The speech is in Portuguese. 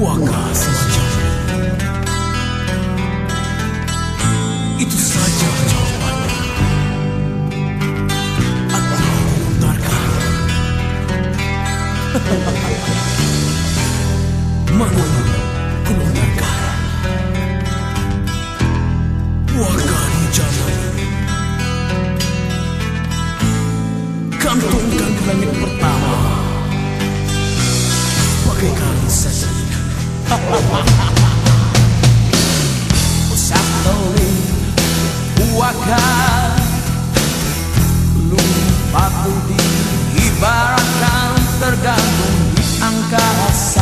Waka Semajam Itu Usapnoy Huwaka Lupa pun diibaratkan Tergantung di angkasa